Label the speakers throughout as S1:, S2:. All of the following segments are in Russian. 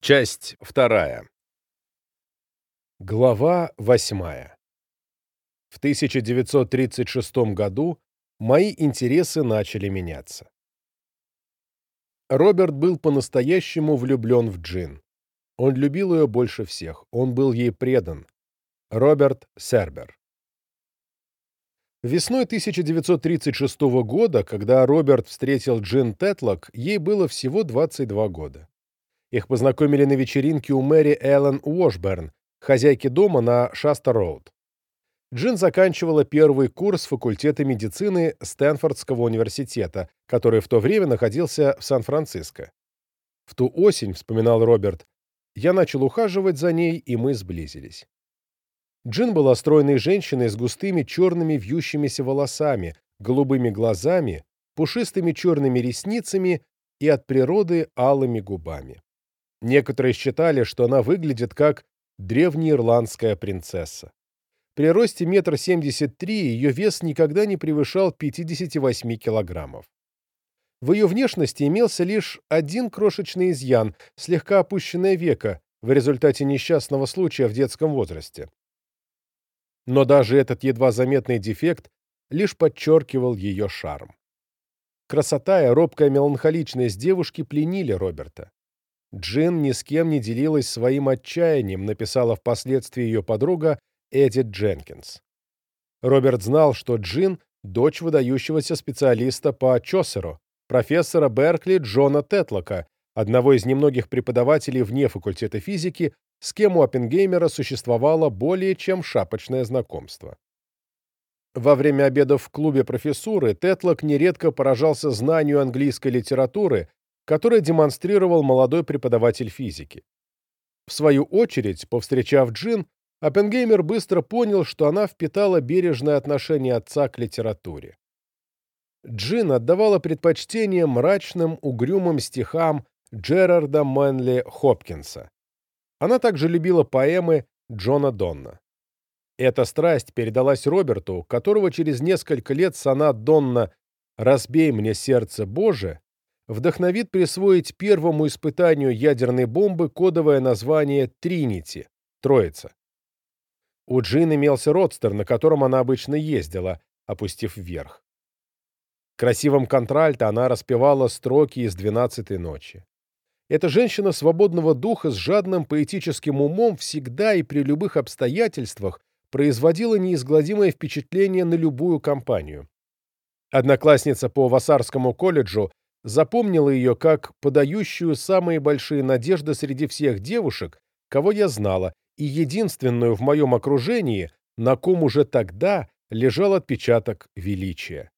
S1: Часть вторая. Глава восьмая. В 1936 году мои интересы начали меняться. Роберт был по-настоящему влюблен в Джин. Он любил ее больше всех, он был ей предан. Роберт Сербер. Весной 1936 года, когда Роберт встретил Джин Тетлок, ей было всего 22 года. Их познакомили на вечеринке у Мэри Эллен Уошберн, хозяйки дома на Шаста-Роуд. Джин заканчивала первый курс факультета медицины Стэнфордского университета, который в то время находился в Сан-Франциско. В ту осень, вспоминал Роберт, я начал ухаживать за ней, и мы сблизились. Джин была стройной женщиной с густыми черными вьющимися волосами, голубыми глазами, пушистыми черными ресницами и от природы алыми губами. Некоторые считали, что она выглядит как древнеирландская принцесса. При росте метр семьдесят три ее вес никогда не превышал 58 килограммов. В ее внешности имелся лишь один крошечный изъян, слегка опущенное веко, в результате несчастного случая в детском возрасте. Но даже этот едва заметный дефект лишь подчеркивал ее шарм. Красота и робкая меланхоличность девушки пленили Роберта. Джин ни с кем не делилась своим отчаянием, написала впоследствии ее подруга Эдит Дженкинс. Роберт знал, что Джин – дочь выдающегося специалиста по Чосеру, профессора Беркли Джона Тетлока, одного из немногих преподавателей вне факультета физики, с кем у Оппенгеймера существовало более чем шапочное знакомство. Во время обедов в клубе профессуры Тетлок нередко поражался знанию английской литературы которое демонстрировал молодой преподаватель физики. В свою очередь, повстречав Джин, Оппенгеймер быстро понял, что она впитала бережное отношение отца к литературе. Джин отдавала предпочтение мрачным, угрюмым стихам Джерарда Мэнли Хопкинса. Она также любила поэмы Джона Донна. Эта страсть передалась Роберту, которого через несколько лет сонат Донна «Разбей мне сердце Боже» вдохновит присвоить первому испытанию ядерной бомбы кодовое название «Тринити» — «Троица». У Джин имелся родстер, на котором она обычно ездила, опустив вверх. Красивым контральто она распевала строки из «Двенадцатой ночи». Эта женщина свободного духа с жадным поэтическим умом всегда и при любых обстоятельствах производила неизгладимое впечатление на любую компанию. Одноклассница по Вассарскому колледжу запомнила ее как подающую самые большие надежды среди всех девушек, кого я знала, и единственную в моем окружении, на ком уже тогда лежал отпечаток величия.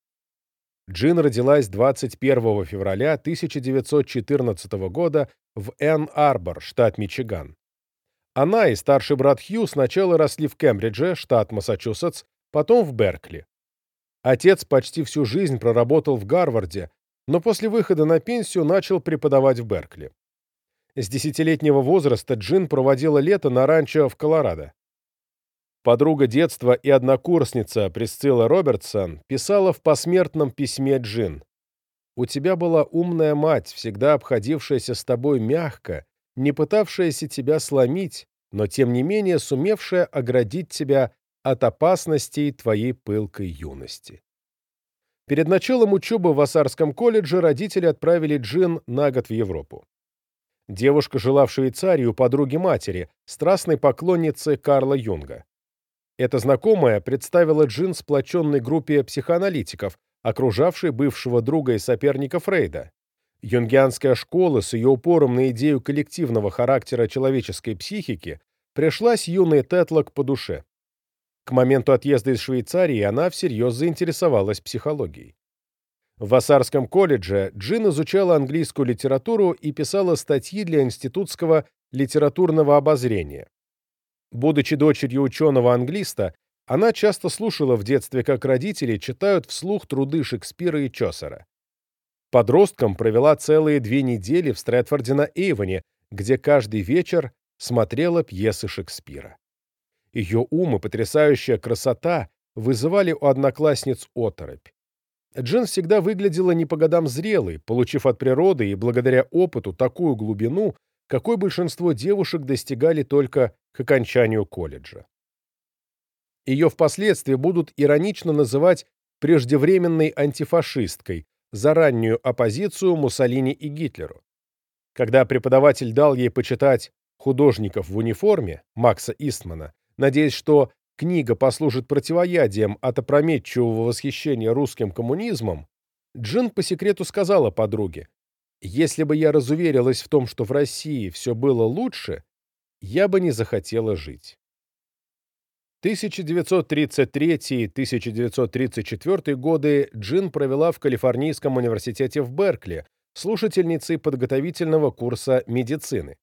S1: Джин родилась 21 февраля 1914 года в Энн-Арбор, штат Мичиган. Она и старший брат Хью сначала росли в Кембридже, штат Массачусетс, потом в Беркли. Отец почти всю жизнь проработал в Гарварде, но после выхода на пенсию начал преподавать в Беркли. С десятилетнего возраста Джин проводила лето на ранчо в Колорадо. Подруга детства и однокурсница Присцилла Робертсон писала в посмертном письме Джин «У тебя была умная мать, всегда обходившаяся с тобой мягко, не пытавшаяся тебя сломить, но тем не менее сумевшая оградить тебя от опасностей твоей пылкой юности». Перед началом учебы в Асарском колледже родители отправили Джин на год в Европу. Девушка жила в Швейцарии у подруги матери, страстной поклонницы Карла Юнга. Эта знакомая представила Джин сплоченной группе психоаналитиков, окружавшей бывшего друга и соперника Фрейда. Юнгианская школа с ее упором на идею коллективного характера человеческой психики пришлась юной Тетлок по душе. К моменту отъезда из Швейцарии она всерьез заинтересовалась психологией. В Вассарском колледже Джин изучала английскую литературу и писала статьи для институтского литературного обозрения. Будучи дочерью ученого-англиста, она часто слушала в детстве, как родители читают вслух труды Шекспира и Чосера. Подростком провела целые две недели в Стрэдфорде на Эйвоне, где каждый вечер смотрела пьесы Шекспира. Ее ум и потрясающая красота вызывали у одноклассниц оторопь. Джин всегда выглядела не по годам зрелой, получив от природы и благодаря опыту такую глубину, какой большинство девушек достигали только к окончанию колледжа. Ее впоследствии будут иронично называть преждевременной антифашисткой за раннюю оппозицию Муссолини и Гитлеру. Когда преподаватель дал ей почитать художников в униформе Макса Истмана, надеясь, что книга послужит противоядием от опрометчивого восхищения русским коммунизмом, Джин по секрету сказала подруге, «Если бы я разуверилась в том, что в России все было лучше, я бы не захотела жить». 1933-1934 годы Джин провела в Калифорнийском университете в Беркли, слушательницей подготовительного курса медицины.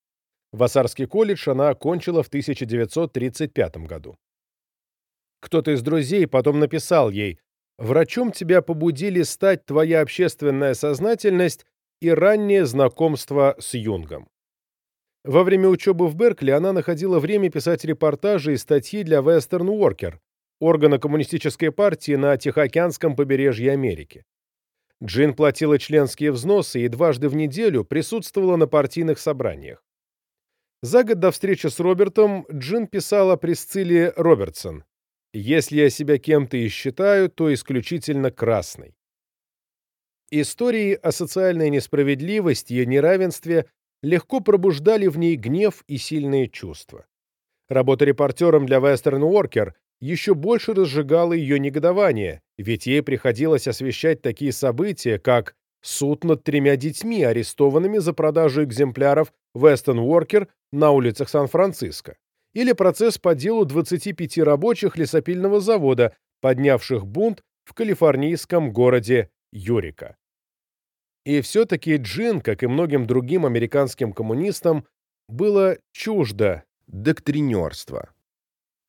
S1: Вассарский колледж она окончила в 1935 году. Кто-то из друзей потом написал ей «Врачом тебя побудили стать твоя общественная сознательность и раннее знакомство с Юнгом». Во время учебы в Беркли она находила время писать репортажи и статьи для Western Worker, органа коммунистической партии на Тихоокеанском побережье Америки. Джин платила членские взносы и дважды в неделю присутствовала на партийных собраниях. За год до встречи с Робертом Джин писала Присцилле Робертсон «Если я себя кем-то и считаю, то исключительно красной». Истории о социальной несправедливости и неравенстве легко пробуждали в ней гнев и сильные чувства. Работа репортером для Western Worker еще больше разжигала ее негодование, ведь ей приходилось освещать такие события, как суд над тремя детьми, арестованными за продажу экземпляров Western Worker на улицах Сан-Франциско, или процесс по делу 25 рабочих лесопильного завода, поднявших бунт в калифорнийском городе Юрика. И все-таки Джин, как и многим другим американским коммунистам, было чуждо доктринерство.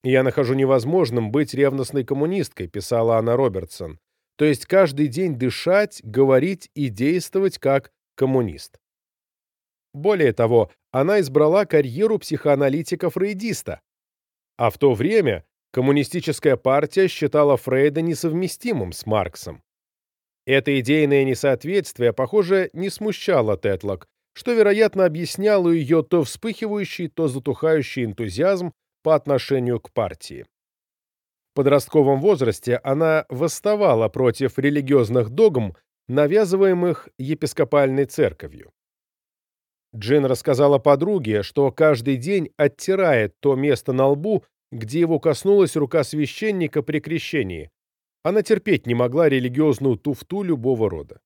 S1: «Я нахожу невозможным быть ревностной коммунисткой», писала Анна Робертсон, то есть каждый день дышать, говорить и действовать как коммунист. Более того, она избрала карьеру психоаналитика-фрейдиста, а в то время коммунистическая партия считала Фрейда несовместимым с Марксом. Это идейное несоответствие, похоже, не смущало Тетлок, что, вероятно, объясняло ее то вспыхивающий, то затухающий энтузиазм по отношению к партии. Подростковом возрасте она восставала против религиозных догм, навязываемых епископальной церковью. Джин рассказала подруге, что каждый день оттирает то место на лбу, где его коснулась рука священника при крещении, она терпеть не могла религиозную туфту любого рода.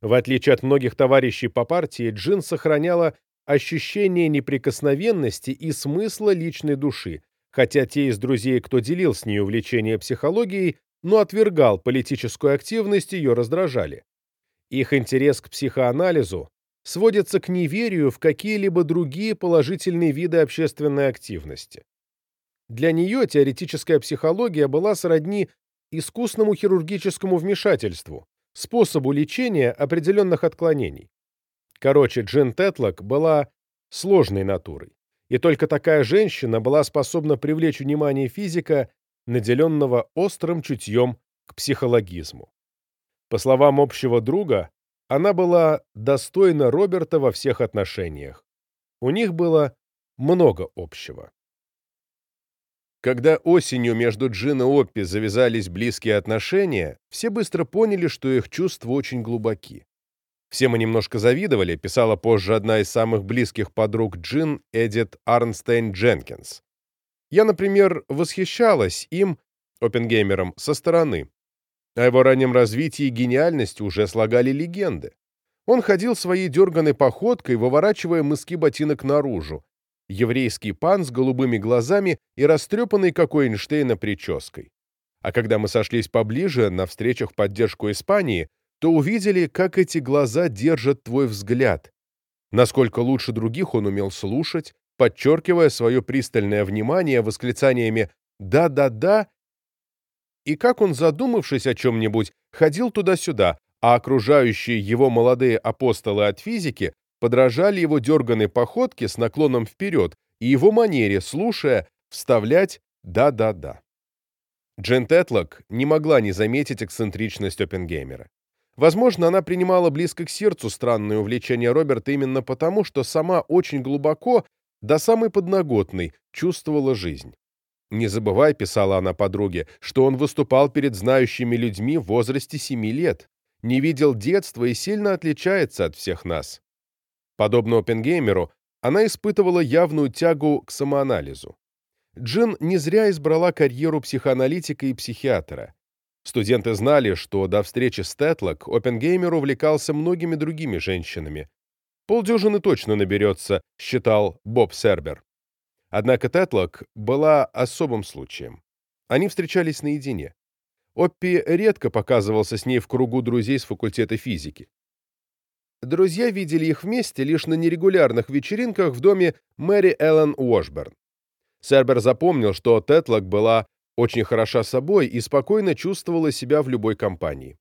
S1: В отличие от многих товарищей по партии, Джин сохраняла ощущение неприкосновенности и смысла личной души, хотя те из друзей, кто делил с ней увлечение психологией, но отвергал политическую активность, ее раздражали. Их интерес к психоанализу сводится к неверию в какие-либо другие положительные виды общественной активности. Для нее теоретическая психология была сродни искусному хирургическому вмешательству, способу лечения определенных отклонений. Короче, Джин Тетлок была сложной натурой, и только такая женщина была способна привлечь внимание физика, наделенного острым чутьем к психологизму. По словам общего друга, она была достойна Роберта во всех отношениях. У них было много общего. Когда осенью между Джин и Оппи завязались близкие отношения, все быстро поняли, что их чувства очень глубоки. «Все мы немножко завидовали», писала позже одна из самых близких подруг Джин, Эдит Арнстейн Дженкинс. «Я, например, восхищалась им, Оппенгеймером, со стороны. О его раннем развитии и гениальности уже слагали легенды. Он ходил своей дерганой походкой, выворачивая мыски ботинок наружу, еврейский пан с голубыми глазами и растрепанный, как у Эйнштейна, прической. А когда мы сошлись поближе на встречах в поддержку Испании, то увидели, как эти глаза держат твой взгляд, насколько лучше других он умел слушать, подчеркивая свое пристальное внимание восклицаниями «да-да-да», и как он, задумавшись о чем-нибудь, ходил туда-сюда, а окружающие его молодые апостолы от физики подражали его дерганной походке с наклоном вперед и его манере, слушая, вставлять «да-да-да». Джен Тетлок не могла не заметить эксцентричность Оппенгеймера. Возможно, она принимала близко к сердцу странное увлечение Роберта именно потому, что сама очень глубоко, до самой подноготной, чувствовала жизнь. «Не забывай», — писала она подруге, «что он выступал перед знающими людьми в возрасте семи лет, не видел детства и сильно отличается от всех нас». Подобно Оппенгеймеру, она испытывала явную тягу к самоанализу. Джин не зря избрала карьеру психоаналитика и психиатра. Студенты знали, что до встречи с Тетлок Оппенгеймер увлекался многими другими женщинами. Полдюжины точно наберется, считал Боб Сербер. Однако Тетлок была особым случаем. Они встречались наедине. Оппи редко показывался с ней в кругу друзей с факультета физики. Друзья видели их вместе лишь на нерегулярных вечеринках в доме Мэри Эллен Уошберн. Сербер запомнил, что Тетлок была очень хороша собой и спокойно чувствовала себя в любой компании.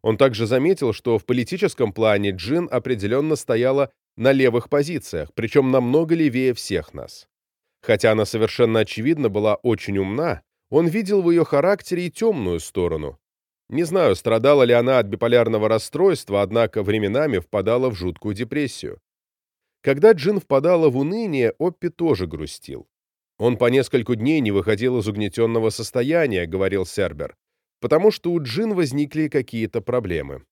S1: Он также заметил, что в политическом плане Джин определенно стояла на левых позициях, причем намного левее всех нас. Хотя она совершенно очевидно была очень умна, он видел в ее характере и темную сторону. Не знаю, страдала ли она от биполярного расстройства, однако временами впадала в жуткую депрессию. Когда Джин впадала в уныние, Оппи тоже грустил. Он по нескольку дней не выходил из угнетенного состояния, говорил Сербер, потому что у Джин возникли какие-то проблемы.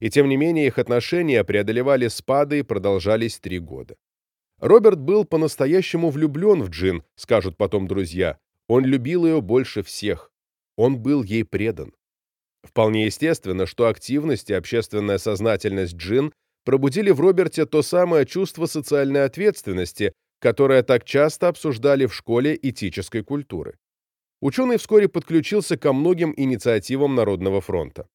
S1: И тем не менее их отношения преодолевали спады и продолжались три года. Роберт был по-настоящему влюблен в Джин, скажут потом друзья. Он любил ее больше всех. Он был ей предан. Вполне естественно, что активность и общественная сознательность Джин пробудили в Роберте то самое чувство социальной ответственности, которое так часто обсуждали в школе этической культуры. Ученый вскоре подключился ко многим инициативам Народного фронта.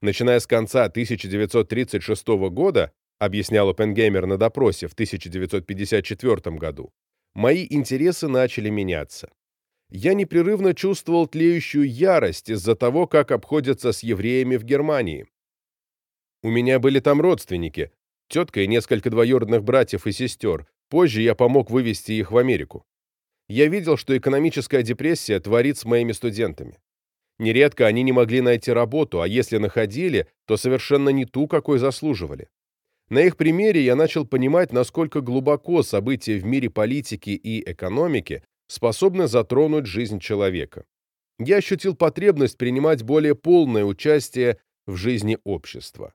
S1: Начиная с конца 1936 года, объяснял Оппенгеймер на допросе в 1954 году, мои интересы начали меняться. Я непрерывно чувствовал тлеющую ярость из-за того, как обходятся с евреями в Германии. У меня были там родственники, тетка и несколько двоюродных братьев и сестер, Позже я помог вывести их в Америку. Я видел, что экономическая депрессия творит с моими студентами. Нередко они не могли найти работу, а если находили, то совершенно не ту, какой заслуживали. На их примере я начал понимать, насколько глубоко события в мире политики и экономики способны затронуть жизнь человека. Я ощутил потребность принимать более полное участие в жизни общества.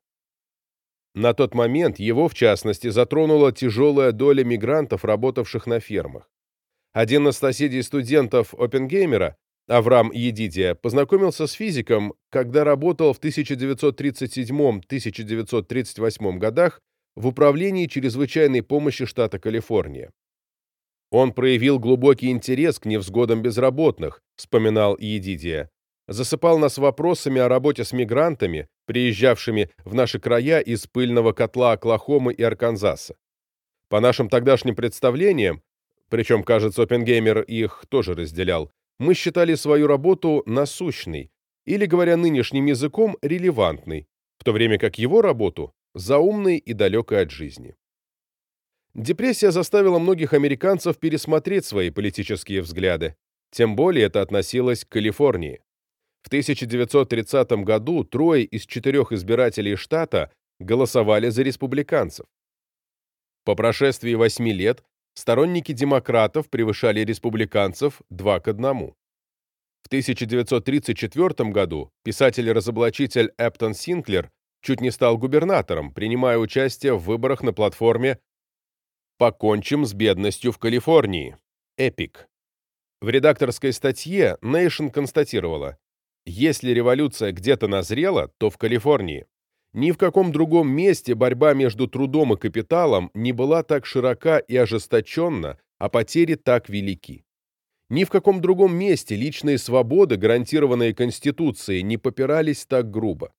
S1: На тот момент его, в частности, затронула тяжелая доля мигрантов, работавших на фермах. Один из соседей студентов Оппенгеймера, Авраам Едидия, познакомился с физиком, когда работал в 1937-1938 годах в Управлении чрезвычайной помощи штата Калифорния. Он проявил глубокий интерес к невзгодам безработных, вспоминал Едидия засыпал нас вопросами о работе с мигрантами, приезжавшими в наши края из пыльного котла Оклахомы и Арканзаса. По нашим тогдашним представлениям, причем, кажется, Оппенгеймер их тоже разделял, мы считали свою работу насущной, или, говоря нынешним языком, релевантной, в то время как его работу – заумной и далекой от жизни. Депрессия заставила многих американцев пересмотреть свои политические взгляды, тем более это относилось к Калифорнии. В 1930 году трое из четырех избирателей штата голосовали за республиканцев. По прошествии восьми лет сторонники демократов превышали республиканцев 2 к 1. В 1934 году писатель-разоблачитель Эптон Синклер чуть не стал губернатором, принимая участие в выборах на платформе «Покончим с бедностью в Калифорнии» «Эпик». В редакторской статье Nation констатировала, если революция где-то назрела, то в Калифорнии. Ни в каком другом месте борьба между трудом и капиталом не была так широка и ожесточенна, а потери так велики. Ни в каком другом месте личные свободы, гарантированные Конституцией, не попирались так грубо.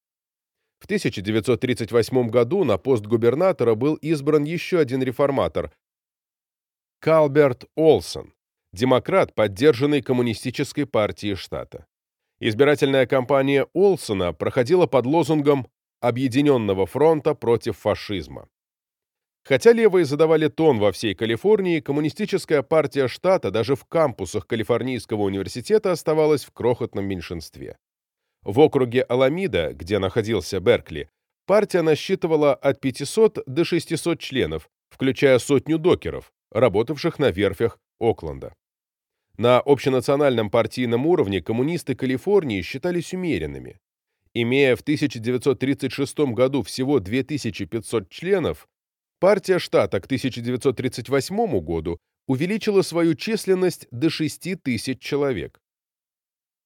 S1: В 1938 году на пост губернатора был избран еще один реформатор – Калберт Олсон, демократ, поддержанный Коммунистической партией штата. Избирательная кампания Олсона проходила под лозунгом «Объединенного фронта против фашизма». Хотя левые задавали тон во всей Калифорнии, коммунистическая партия штата даже в кампусах Калифорнийского университета оставалась в крохотном меньшинстве. В округе Аламида, где находился Беркли, партия насчитывала от 500 до 600 членов, включая сотню докеров, работавших на верфях Окленда. На общенациональном партийном уровне коммунисты Калифорнии считались умеренными. Имея в 1936 году всего 2500 членов, партия штата к 1938 году увеличила свою численность до 6000 человек.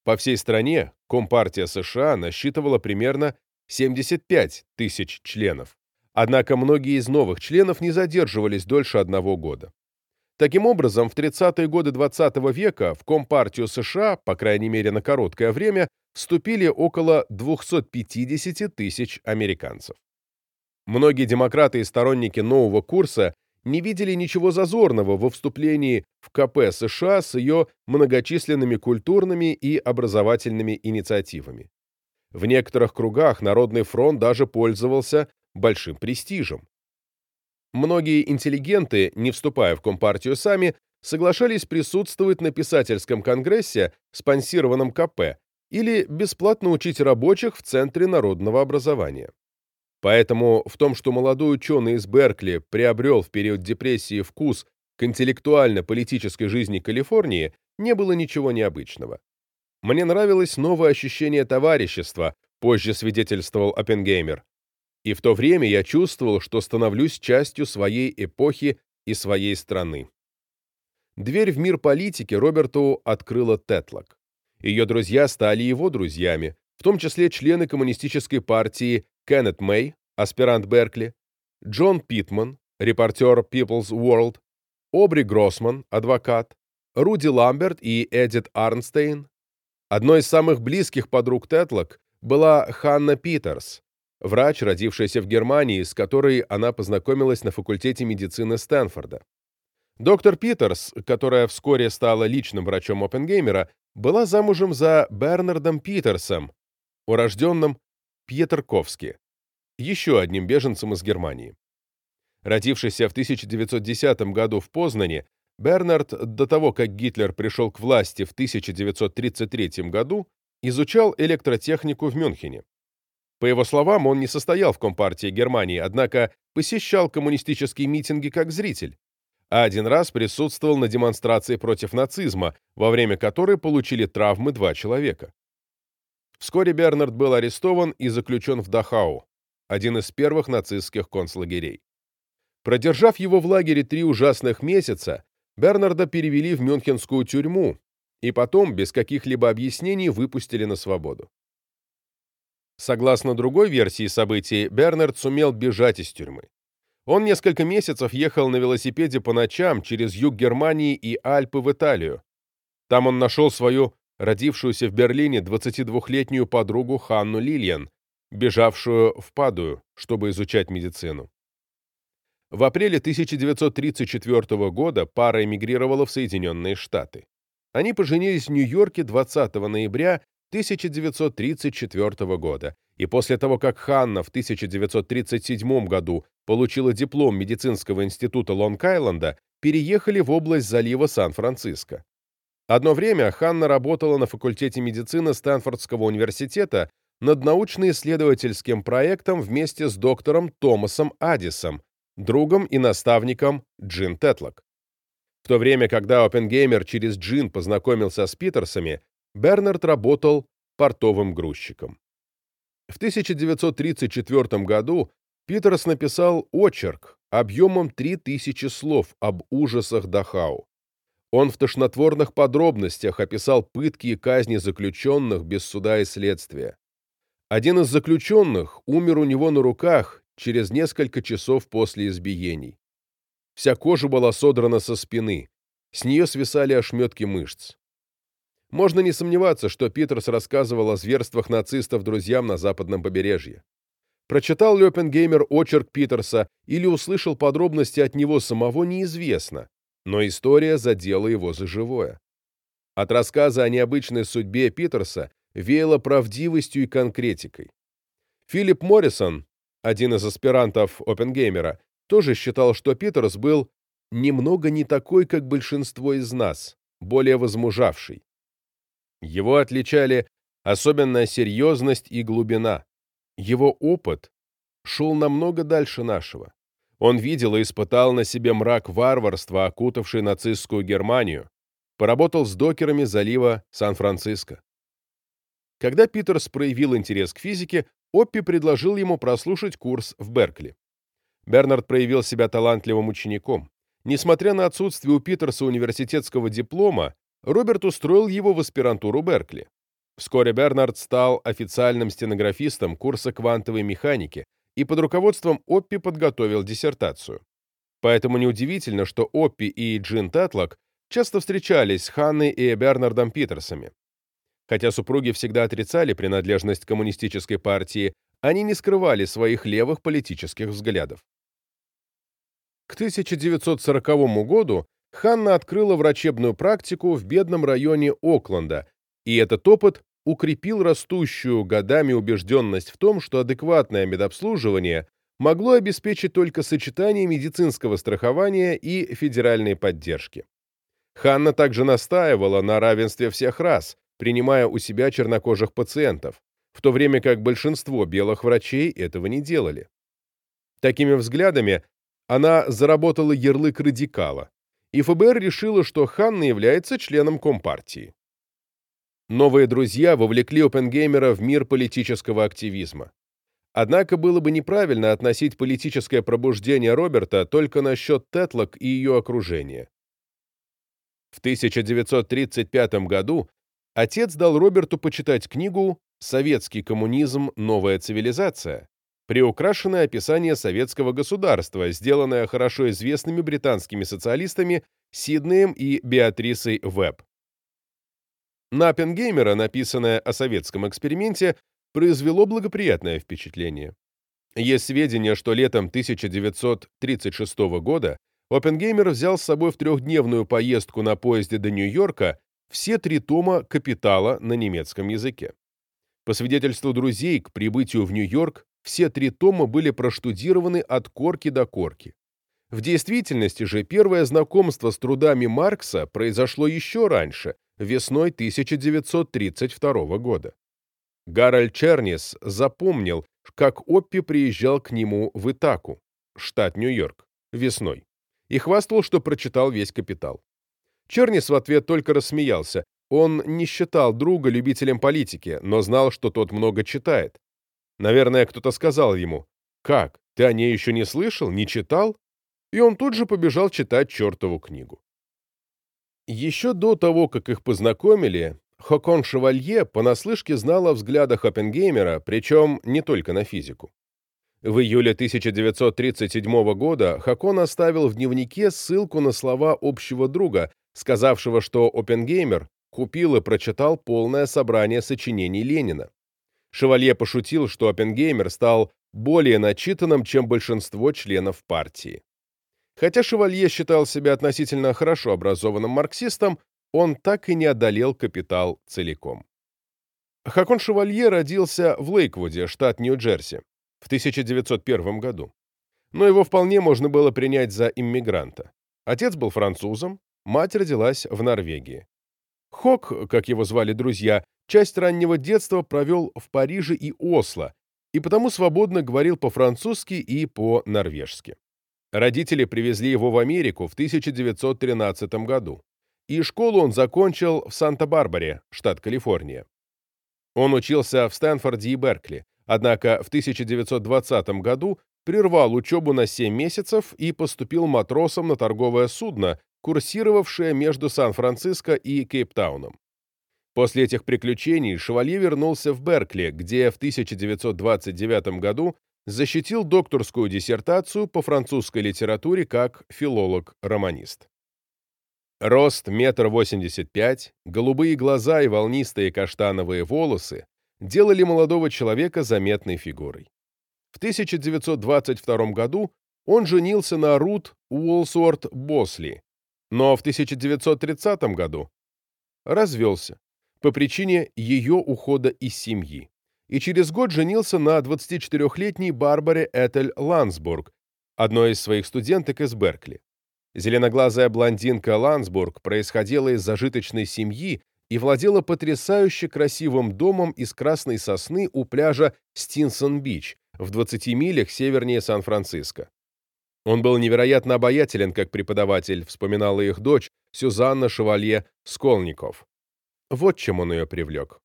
S1: По всей стране Компартия США насчитывала примерно 75 тысяч членов. Однако многие из новых членов не задерживались дольше одного года. Таким образом, в 30-е годы XX -го века в Компартию США, по крайней мере на короткое время, вступили около 250 тысяч американцев. Многие демократы и сторонники нового курса не видели ничего зазорного во вступлении в КП США с ее многочисленными культурными и образовательными инициативами. В некоторых кругах Народный фронт даже пользовался большим престижем. Многие интеллигенты, не вступая в Компартию сами, соглашались присутствовать на писательском конгрессе, спонсированном КП, или бесплатно учить рабочих в Центре народного образования. Поэтому в том, что молодой ученый из Беркли приобрел в период депрессии вкус к интеллектуально-политической жизни Калифорнии, не было ничего необычного. Мне нравилось новое ощущение товарищества, позже свидетельствовал Оппенгеймер. И в то время я чувствовал, что становлюсь частью своей эпохи и своей страны. Дверь в мир политики Роберту открыла Тетлок. Ее друзья стали его друзьями, в том числе члены коммунистической партии Кеннет Мэй, аспирант Беркли, Джон Питман, репортер People's World, Обри Гроссман, адвокат, Руди Ламберт и Эдит Арнстейн. Одной из самых близких подруг Тетлок была Ханна Питерс, врач, родившаяся в Германии, с которой она познакомилась на факультете медицины Стэнфорда. Доктор Питерс, которая вскоре стала личным врачом Оппенгеймера, была замужем за Бернардом Питерсом, урожденным Пьетерковски, еще одним беженцем из Германии. Родившийся в 1910 году в Познане, Бернард до того, как Гитлер пришел к власти в 1933 году, изучал электротехнику в Мюнхене. По его словам, он не состоял в Компартии Германии, однако посещал коммунистические митинги как зритель, а один раз присутствовал на демонстрации против нацизма, во время которой получили травмы два человека. Вскоре Бернард был арестован и заключен в Дахау, один из первых нацистских концлагерей. Продержав его в лагере три ужасных месяца, Бернарда перевели в мюнхенскую тюрьму и потом, без каких-либо объяснений, выпустили на свободу. Согласно другой версии событий, Бернард сумел бежать из тюрьмы. Он несколько месяцев ехал на велосипеде по ночам через юг Германии и Альпы в Италию. Там он нашел свою родившуюся в Берлине 22-летнюю подругу Ханну Лильян, бежавшую в Падую, чтобы изучать медицину. В апреле 1934 года пара эмигрировала в Соединенные Штаты. Они поженились в Нью-Йорке 20 ноября 1934 года, и после того, как Ханна в 1937 году получила диплом медицинского института Лонг-Айленда, переехали в область залива Сан-Франциско. Одно время Ханна работала на факультете медицины Стэнфордского университета над научно-исследовательским проектом вместе с доктором Томасом Аддисом, другом и наставником Джин Тетлок. В то время, когда Оппенгеймер через Джин познакомился с Питерсами, Бернард работал портовым грузчиком. В 1934 году Питерс написал очерк объемом 3000 слов об ужасах Дахау. Он в тошнотворных подробностях описал пытки и казни заключенных без суда и следствия. Один из заключенных умер у него на руках через несколько часов после избиений. Вся кожа была содрана со спины, с нее свисали ошметки мышц. Можно не сомневаться, что Питерс рассказывал о зверствах нацистов друзьям на западном побережье. Прочитал ли Оппенгеймер очерк Питерса или услышал подробности от него самого, неизвестно, но история задела его за живое. От рассказа о необычной судьбе Питерса веяло правдивостью и конкретикой. Филипп Моррисон, один из аспирантов Оппенгеймера, тоже считал, что Питерс был немного не такой, как большинство из нас, более возмужавший. Его отличали особенная серьезность и глубина. Его опыт шел намного дальше нашего. Он видел и испытал на себе мрак варварства, окутавший нацистскую Германию, поработал с докерами залива Сан-Франциско. Когда Питерс проявил интерес к физике, Оппи предложил ему прослушать курс в Беркли. Бернард проявил себя талантливым учеником. Несмотря на отсутствие у Питерса университетского диплома, Роберт устроил его в аспирантуру Беркли. Вскоре Бернард стал официальным стенографистом курса квантовой механики и под руководством Оппи подготовил диссертацию. Поэтому неудивительно, что Оппи и Джин Татлок часто встречались с Ханной и Бернардом Питерсами. Хотя супруги всегда отрицали принадлежность к коммунистической партии, они не скрывали своих левых политических взглядов. К 1940 году Ханна открыла врачебную практику в бедном районе Окленда, и этот опыт укрепил растущую годами убежденность в том, что адекватное медобслуживание могло обеспечить только сочетание медицинского страхования и федеральной поддержки. Ханна также настаивала на равенстве всех рас, принимая у себя чернокожих пациентов, в то время как большинство белых врачей этого не делали. Такими взглядами она заработала ярлык радикала, и ФБР решило, что Ханна является членом Компартии. Новые друзья вовлекли Оппенгеймера в мир политического активизма. Однако было бы неправильно относить политическое пробуждение Роберта только на счет Тетлок и ее окружения. В 1935 году отец дал Роберту почитать книгу «Советский коммунизм. Новая цивилизация», приукрашенное описание советского государства, сделанное хорошо известными британскими социалистами Сиднеем и Беатрисой Веб. На Оппенгеймера, написанное о советском эксперименте, произвело благоприятное впечатление. Есть сведения, что летом 1936 года Оппенгеймер взял с собой в трехдневную поездку на поезде до Нью-Йорка все три тома «Капитала» на немецком языке. По свидетельству друзей, к прибытию в Нью-Йорк все три тома были проштудированы от корки до корки. В действительности же первое знакомство с трудами Маркса произошло еще раньше, весной 1932 года. Гарольд Чернис запомнил, как Оппи приезжал к нему в Итаку, штат Нью-Йорк, весной, и хвастал, что прочитал весь «Капитал». Чернис в ответ только рассмеялся. Он не считал друга любителем политики, но знал, что тот много читает, Наверное, кто-то сказал ему, «Как, ты о ней еще не слышал, не читал?» И он тут же побежал читать чертову книгу. Еще до того, как их познакомили, Хокон Шевалье понаслышке знал о взглядах Оппенгеймера, причем не только на физику. В июле 1937 года Хокон оставил в дневнике ссылку на слова общего друга, сказавшего, что Оппенгеймер купил и прочитал полное собрание сочинений Ленина. Шевалье пошутил, что Оппенгеймер стал более начитанным, чем большинство членов партии. Хотя Шевалье считал себя относительно хорошо образованным марксистом, он так и не одолел капитал целиком. Хакон Шевалье родился в Лейквуде, штат Нью-Джерси, в 1901 году. Но его вполне можно было принять за иммигранта. Отец был французом, мать родилась в Норвегии. Хок, как его звали друзья, часть раннего детства провел в Париже и Осло, и потому свободно говорил по-французски и по-норвежски. Родители привезли его в Америку в 1913 году, и школу он закончил в Санта-Барбаре, штат Калифорния. Он учился в Стэнфорде и Беркли, однако в 1920 году прервал учебу на 7 месяцев и поступил матросом на торговое судно, курсировавшее между Сан-Франциско и Кейптауном. После этих приключений Шевалье вернулся в Беркли, где в 1929 году защитил докторскую диссертацию по французской литературе как филолог-романист. Рост метр восемьдесят пять, голубые глаза и волнистые каштановые волосы делали молодого человека заметной фигурой. В 1922 году он женился на Рут Уолсуорт Босли, но в 1930 году развелся по причине ее ухода из семьи, и через год женился на 24-летней Барбаре Этель Лансбург, одной из своих студенток из Беркли. Зеленоглазая блондинка Лансбург происходила из зажиточной семьи и владела потрясающе красивым домом из красной сосны у пляжа Стинсон-Бич в 20 милях севернее Сан-Франциско. Он был невероятно обаятелен как преподаватель, вспоминала их дочь Сюзанна Шевалье Сколников. Вот чем он ее привлек.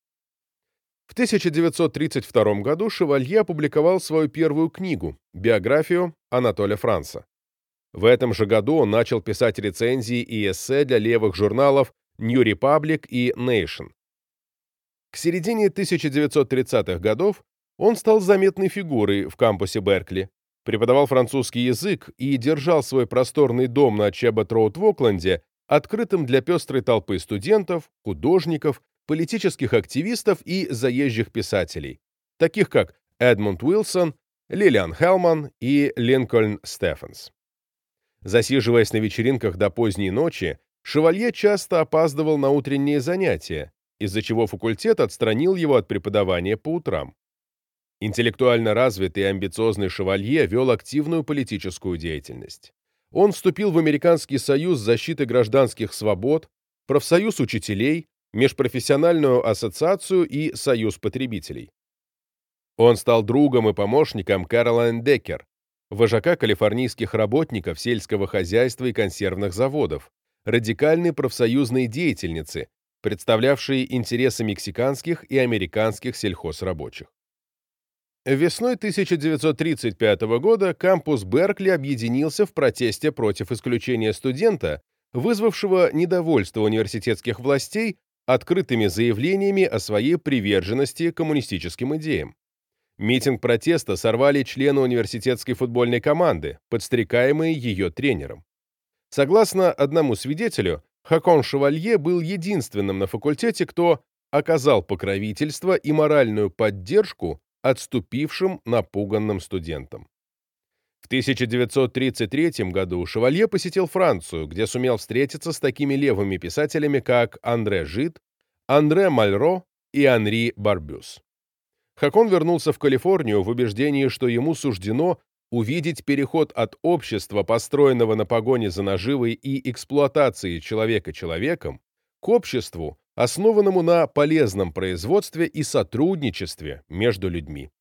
S1: В 1932 году Шевалье опубликовал свою первую книгу «Биографию Анатоля Франца». В этом же году он начал писать рецензии и эссе для левых журналов New Republic и Nation. К середине 1930-х годов он стал заметной фигурой в кампусе Беркли, преподавал французский язык и держал свой просторный дом на Чеббет-Роуд в Окленде открытым для пестрой толпы студентов, художников, политических активистов и заезжих писателей, таких как Эдмунд Уилсон, Лилиан Хелман и Линкольн Стефенс. Засиживаясь на вечеринках до поздней ночи, Шевалье часто опаздывал на утренние занятия, из-за чего факультет отстранил его от преподавания по утрам. Интеллектуально развитый и амбициозный Шевалье вел активную политическую деятельность. Он вступил в Американский союз защиты гражданских свобод, профсоюз учителей, межпрофессиональную ассоциацию и союз потребителей. Он стал другом и помощником Кэролайн Деккер, вожака калифорнийских работников сельского хозяйства и консервных заводов, радикальной профсоюзной деятельницы, представлявшей интересы мексиканских и американских сельхозрабочих. Весной 1935 года кампус Беркли объединился в протесте против исключения студента, вызвавшего недовольство университетских властей открытыми заявлениями о своей приверженности коммунистическим идеям. Митинг протеста сорвали члены университетской футбольной команды, подстрекаемые ее тренером. Согласно одному свидетелю, Хакон Шевалье был единственным на факультете, кто оказал покровительство и моральную поддержку отступившим напуганным студентам. В 1933 году Шевалье посетил Францию, где сумел встретиться с такими левыми писателями, как Андре Жид, Андре Мальро и Анри Барбюс. Хакон вернулся в Калифорнию в убеждении, что ему суждено увидеть переход от общества, построенного на погоне за наживой и эксплуатацией человека человеком, к обществу, основанному на полезном производстве и сотрудничестве между людьми.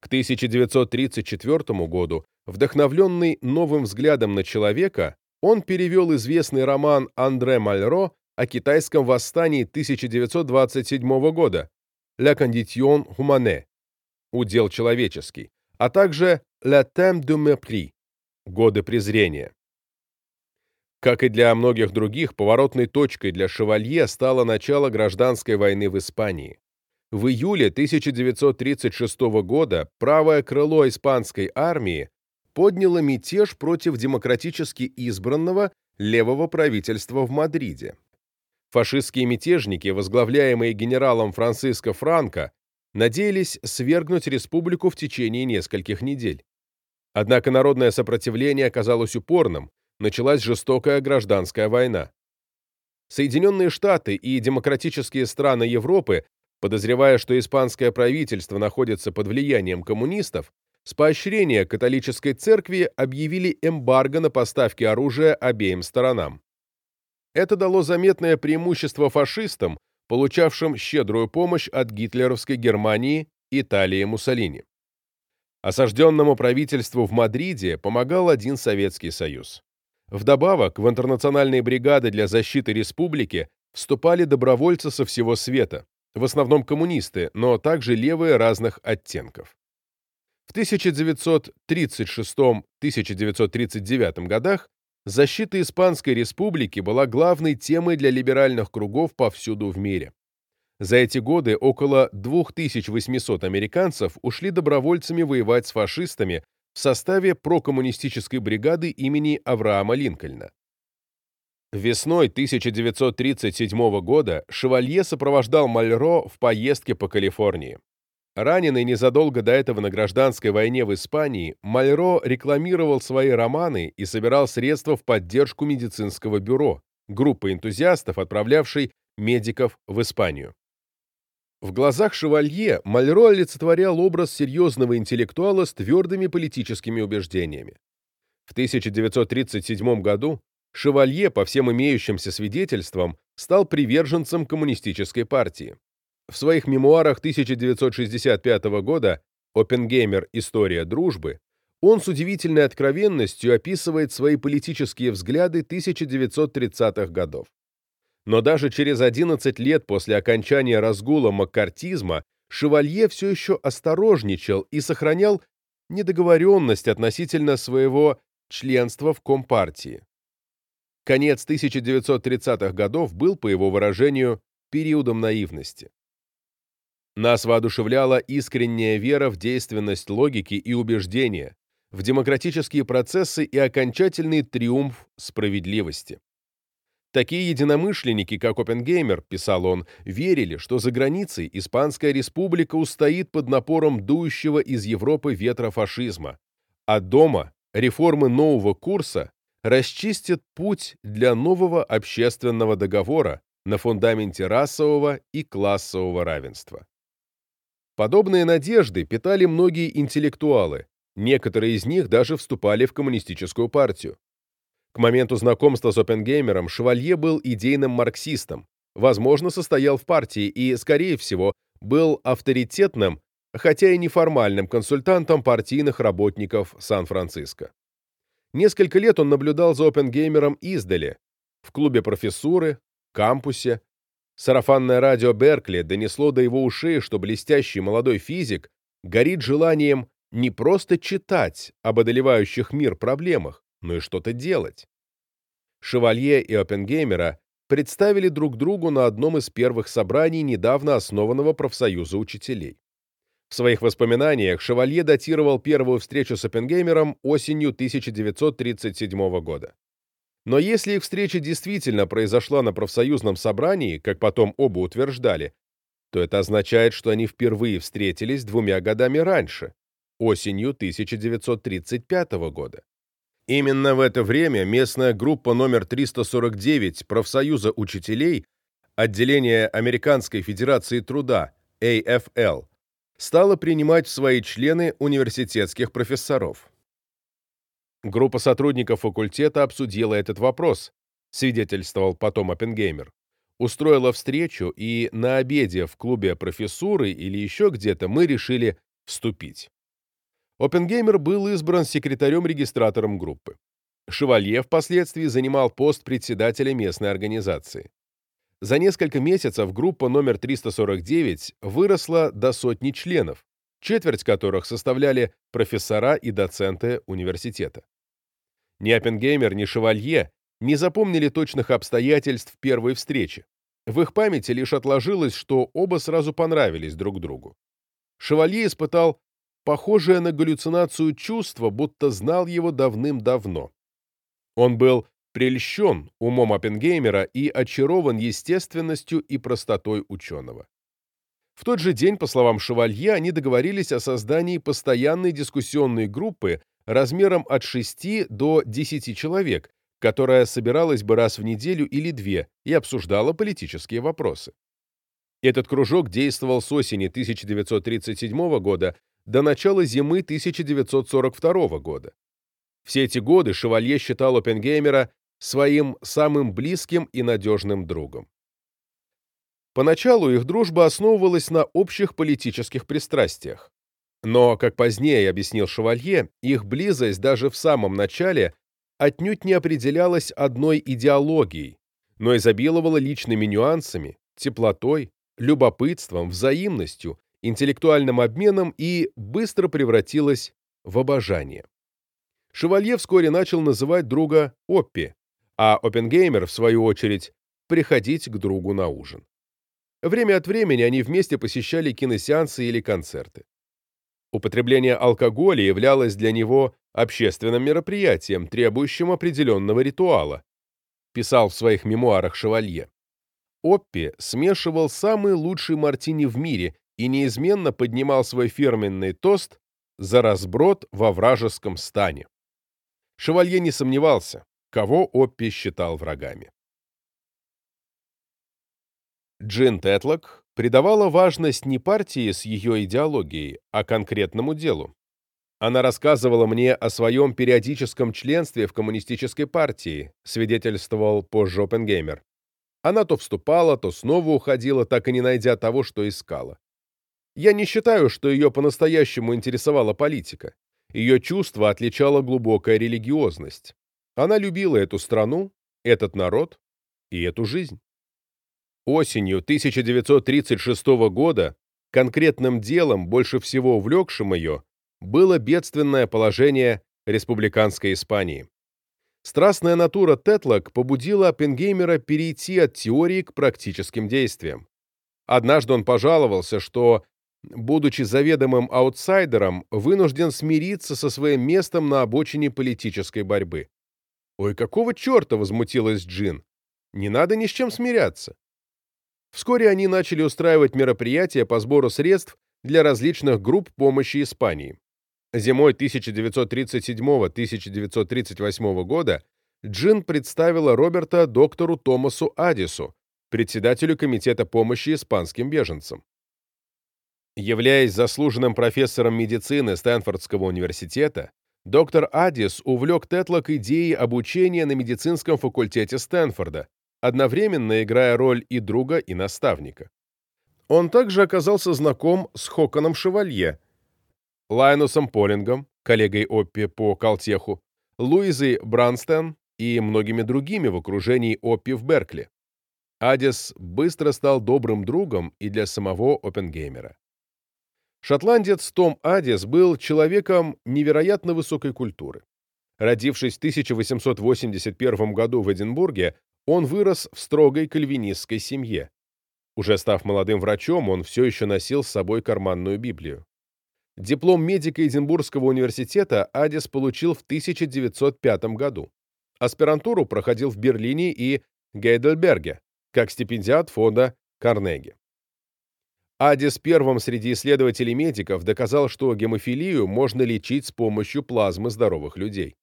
S1: К 1934 году, вдохновленный новым взглядом на человека, он перевел известный роман Андре Мальро о китайском восстании 1927 года «La condition humaine» – «Удел человеческий», а также «La thème du mépris» – «Годы презрения». Как и для многих других, поворотной точкой для Шевалье стало начало гражданской войны в Испании. В июле 1936 года правое крыло испанской армии подняло мятеж против демократически избранного левого правительства в Мадриде. Фашистские мятежники, возглавляемые генералом Франциско Франко, надеялись свергнуть республику в течение нескольких недель. Однако народное сопротивление оказалось упорным, началась жестокая гражданская война. Соединенные Штаты и демократические страны Европы, подозревая, что испанское правительство находится под влиянием коммунистов, с поощрения католической церкви объявили эмбарго на поставки оружия обеим сторонам. Это дало заметное преимущество фашистам, получавшим щедрую помощь от гитлеровской Германии, Италии Муссолини. Осажденному правительству в Мадриде помогал один Советский Союз. Вдобавок, в интернациональные бригады для защиты республики вступали добровольцы со всего света, в основном коммунисты, но также левые разных оттенков. В 1936-1939 годах защита Испанской республики была главной темой для либеральных кругов повсюду в мире. За эти годы около 2800 американцев ушли добровольцами воевать с фашистами в составе прокоммунистической бригады имени Авраама Линкольна. Весной 1937 года Шевалье сопровождал Мальро в поездке по Калифорнии. Раненый незадолго до этого на гражданской войне в Испании, Мальро рекламировал свои романы и собирал средства в поддержку медицинского бюро, группы энтузиастов, отправлявшей медиков в Испанию. В глазах Шевалье Мальро олицетворял образ серьезного интеллектуала с твердыми политическими убеждениями. В 1937 году Шевалье, по всем имеющимся свидетельствам, стал приверженцем коммунистической партии. В своих мемуарах 1965 года «Оппенгеймер. История дружбы» он с удивительной откровенностью описывает свои политические взгляды 1930-х годов. Но даже через 11 лет после окончания разгула маккартизма Шевалье все еще осторожничал и сохранял недоговоренность относительно своего членства в Компартии. Конец 1930-х годов был, по его выражению, периодом наивности. Нас воодушевляла искренняя вера в действенность логики и убеждения, в демократические процессы и окончательный триумф справедливости. Такие единомышленники, как Оппенгеймер, писал он, верили, что за границей Испанская республика устоит под напором дующего из Европы ветра фашизма, а дома реформы нового курса расчистят путь для нового общественного договора на фундаменте расового и классового равенства. Подобные надежды питали многие интеллектуалы, некоторые из них даже вступали в коммунистическую партию. К моменту знакомства с Оппенгеймером Шевалье был идейным марксистом, возможно, состоял в партии и, скорее всего, был авторитетным, хотя и неформальным консультантом партийных работников Сан-Франциско. Несколько лет он наблюдал за Оппенгеймером издали, в клубе профессуры, кампусе. Сарафанное радио Беркли донесло до его ушей, что блестящий молодой физик горит желанием не просто читать об одолевающих мир проблемах, но и что-то делать. Шевалье и Оппенгеймера представили друг другу на одном из первых собраний недавно основанного профсоюза учителей. В своих воспоминаниях Шевалье датировал первую встречу с Оппенгеймером осенью 1937 года. Но если их встреча действительно произошла на профсоюзном собрании, как потом оба утверждали, то это означает, что они впервые встретились двумя годами раньше, осенью 1935 года. Именно в это время местная группа номер 349 профсоюза учителей отделения Американской Федерации Труда, AFL, стала принимать в свои члены университетских профессоров. Группа сотрудников факультета обсудила этот вопрос, свидетельствовал потом Оппенгеймер. Устроила встречу, и на обеде в клубе профессуры или еще где-то мы решили вступить. Оппенгеймер был избран секретарем-регистратором группы. Шевалье впоследствии занимал пост председателя местной организации. За несколько месяцев группа номер 349 выросла до сотни членов, четверть которых составляли профессора и доценты университета. Ни Оппенгеймер, ни Шевалье не запомнили точных обстоятельств первой встречи. В их памяти лишь отложилось, что оба сразу понравились друг другу. Шевалье испытал похожее на галлюцинацию чувство, будто знал его давным-давно. Он был прельщен умом Оппенгеймера и очарован естественностью и простотой ученого. В тот же день, по словам Шевалье, они договорились о создании постоянной дискуссионной группы размером от 6 до 10 человек, которая собиралась бы раз в неделю или две и обсуждала политические вопросы. Этот кружок действовал с осени 1937 года до начала зимы 1942 года. Все эти годы Шевалье считал Оппенгеймера своим самым близким и надежным другом. Поначалу их дружба основывалась на общих политических пристрастиях. Но, как позднее объяснил Шевалье, их близость даже в самом начале отнюдь не определялась одной идеологией, но изобиловала личными нюансами, теплотой, любопытством, взаимностью, интеллектуальным обменом и быстро превратилась в обожание. Шевалье вскоре начал называть друга Оппи, а Оппенгеймер, в свою очередь, приходить к другу на ужин. Время от времени они вместе посещали киносеансы или концерты. Употребление алкоголя являлось для него общественным мероприятием, требующим определенного ритуала, писал в своих мемуарах Шевалье. Оппи смешивал самый лучший мартини в мире и неизменно поднимал свой фирменный тост за разброд во вражеском стане. Шевалье не сомневался, кого Оппи считал врагами. Джин Тетлок придавала важность не партии с ее идеологией, а конкретному делу. Она рассказывала мне о своем периодическом членстве в коммунистической партии, свидетельствовал позже Оппенгеймер. Она то вступала, то снова уходила, так и не найдя того, что искала. Я не считаю, что ее по-настоящему интересовала политика. Ее чувство отличала глубокая религиозность. Она любила эту страну, этот народ и эту жизнь. Осенью 1936 года конкретным делом, больше всего увлекшим ее, было бедственное положение республиканской Испании. Страстная натура Тетлок побудила Оппенгеймера перейти от теории к практическим действиям. Однажды он пожаловался, что, будучи заведомым аутсайдером, вынужден смириться со своим местом на обочине политической борьбы. «Ой, какого черта!» — возмутилась Джин. «Не надо ни с чем смиряться». Вскоре они начали устраивать мероприятия по сбору средств для различных групп помощи Испании. Зимой 1937-1938 года Джин представила Роберта доктору Томасу Адису, председателю Комитета помощи испанским беженцам. Являясь заслуженным профессором медицины Стэнфордского университета, доктор Адис увлек Тетлок идеей обучения на медицинском факультете Стэнфорда, одновременно играя роль и друга, и наставника. Он также оказался знаком с Хоконом Шевалье, Лайнусом Полингом, коллегой Оппи по Калтеху, Луизой Бранстен и многими другими в окружении Оппи в Беркли. Адис быстро стал добрым другом и для самого Оппенгеймера. Шотландец Том Адис был человеком невероятно высокой культуры. Родившись в 1881 году в Эдинбурге, он вырос в строгой кальвинистской семье. Уже став молодым врачом, он все еще носил с собой карманную Библию. Диплом медика Эдинбургского университета Адис получил в 1905 году. Аспирантуру проходил в Берлине и Гейдельберге, как стипендиат фонда Карнеги. Адис первым среди исследователей-медиков доказал, что гемофилию можно лечить с помощью плазмы здоровых людей.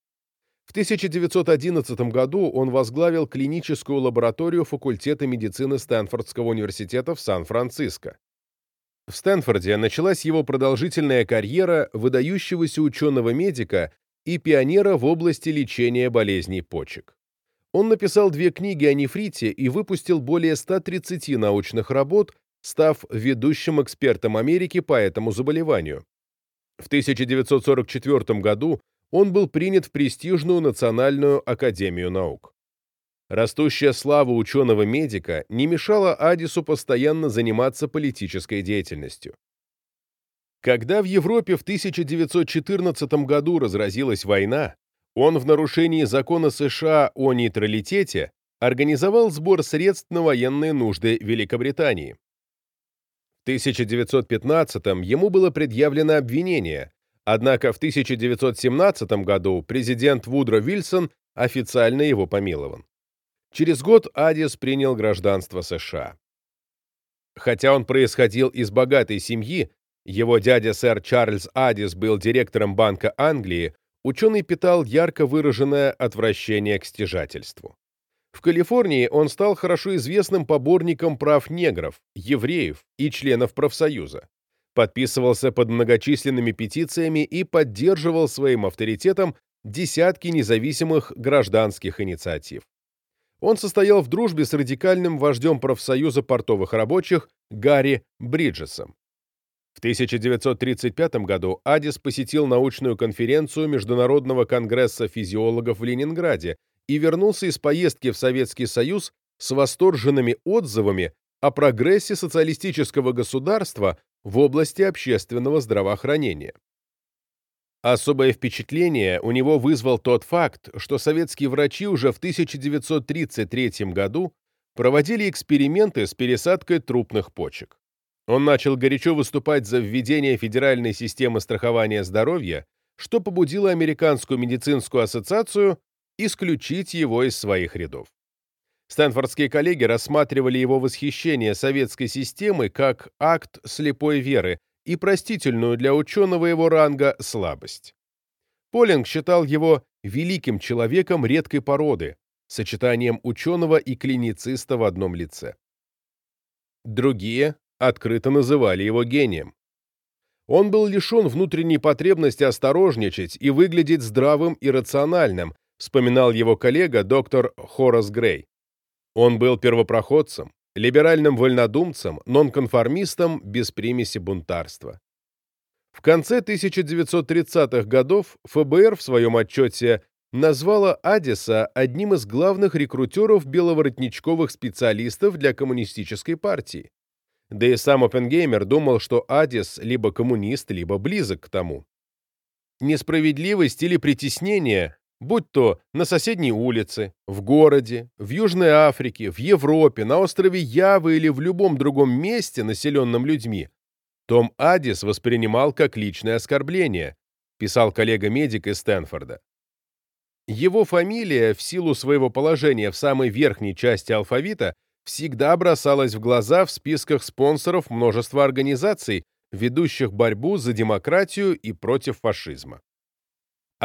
S1: В 1911 году он возглавил клиническую лабораторию факультета медицины Стэнфордского университета в Сан-Франциско. В Стэнфорде началась его продолжительная карьера выдающегося ученого-медика и пионера в области лечения болезней почек. Он написал две книги о нефрите и выпустил более 130 научных работ, став ведущим экспертом Америки по этому заболеванию. В 1944 году он был принят в престижную Национальную академию наук. Растущая слава ученого-медика не мешала Адису постоянно заниматься политической деятельностью. Когда в Европе в 1914 году разразилась война, он в нарушении закона США о нейтралитете организовал сбор средств на военные нужды Великобритании. В 1915 ему было предъявлено обвинение, однако в 1917 году президент Вудро Вильсон официально его помилован. Через год Адис принял гражданство США. Хотя он происходил из богатой семьи, его дядя сэр Чарльз Адис был директором Банка Англии, ученый питал ярко выраженное отвращение к стяжательству. Калифорнии он стал хорошо известным поборником прав негров, евреев и членов профсоюза. Подписывался под многочисленными петициями и поддерживал своим авторитетом десятки независимых гражданских инициатив. Он состоял в дружбе с радикальным вождем профсоюза портовых рабочих Гарри Бриджесом. В 1935 году Адис посетил научную конференцию Международного конгресса физиологов в Ленинграде и вернулся из поездки в Советский Союз с восторженными отзывами о прогрессе социалистического государства в области общественного здравоохранения. Особое впечатление у него вызвал тот факт, что советские врачи уже в 1933 году проводили эксперименты с пересадкой трупных почек. Он начал горячо выступать за введение федеральной системы страхования здоровья, что побудило Американскую медицинскую ассоциацию исключить его из своих рядов. Стэнфордские коллеги рассматривали его восхищение советской системой как акт слепой веры, и простительную для ученого его ранга слабость. Полинг считал его великим человеком редкой породы, сочетанием ученого и клинициста в одном лице. Другие открыто называли его гением. Он был лишен внутренней потребности осторожничать и выглядеть здравым и рациональным, вспоминал его коллега доктор Хорас Грей. Он был первопроходцем, либеральным вольнодумцем, нонконформистом без примеси бунтарства. В конце 1930-х годов ФБР в своем отчете назвала Адиса одним из главных рекрутеров беловоротничковых специалистов для коммунистической партии. Да и сам Оппенгеймер думал, что Адис либо коммунист, либо близок к тому. Несправедливость или притеснение, будь то на соседней улице, в городе, в Южной Африке, в Европе, на острове Явы или в любом другом месте, населенном людьми, том Адис воспринимал как личное оскорбление, писал коллега-медик из Стэнфорда. Его фамилия, в силу своего положения в самой верхней части алфавита, всегда бросалась в глаза в списках спонсоров множества организаций, ведущих борьбу за демократию и против фашизма.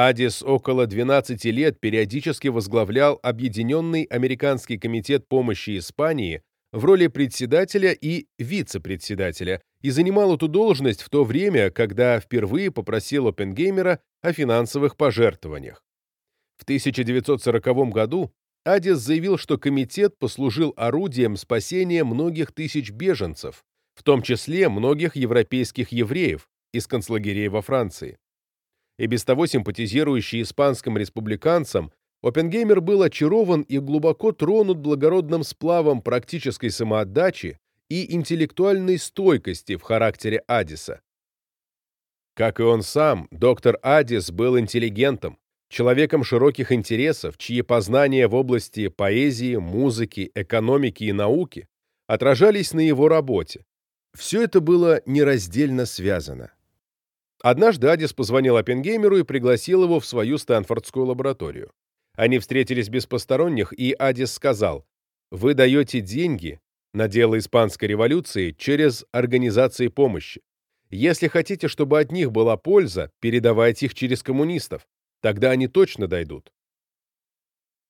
S1: Адис около 12 лет периодически возглавлял Объединенный Американский комитет помощи Испании в роли председателя и вице-председателя и занимал эту должность в то время, когда впервые попросил Оппенгеймера о финансовых пожертвованиях. В 1940 году Адис заявил, что комитет послужил орудием спасения многих тысяч беженцев, в том числе многих европейских евреев из концлагерей во Франции. И без того симпатизирующий испанским республиканцам, Оппенгеймер был очарован и глубоко тронут благородным сплавом практической самоотдачи и интеллектуальной стойкости в характере Адиса. Как и он сам, доктор Адис был интеллигентом, человеком широких интересов, чьи познания в области поэзии, музыки, экономики и науки отражались на его работе. Все это было нераздельно связано. Однажды Адис позвонил Оппенгеймеру и пригласил его в свою Стэнфордскую лабораторию. Они встретились без посторонних, и Адис сказал, «Вы даете деньги на дело Испанской революции через организации помощи. Если хотите, чтобы от них была польза, передавайте их через коммунистов. Тогда они точно дойдут.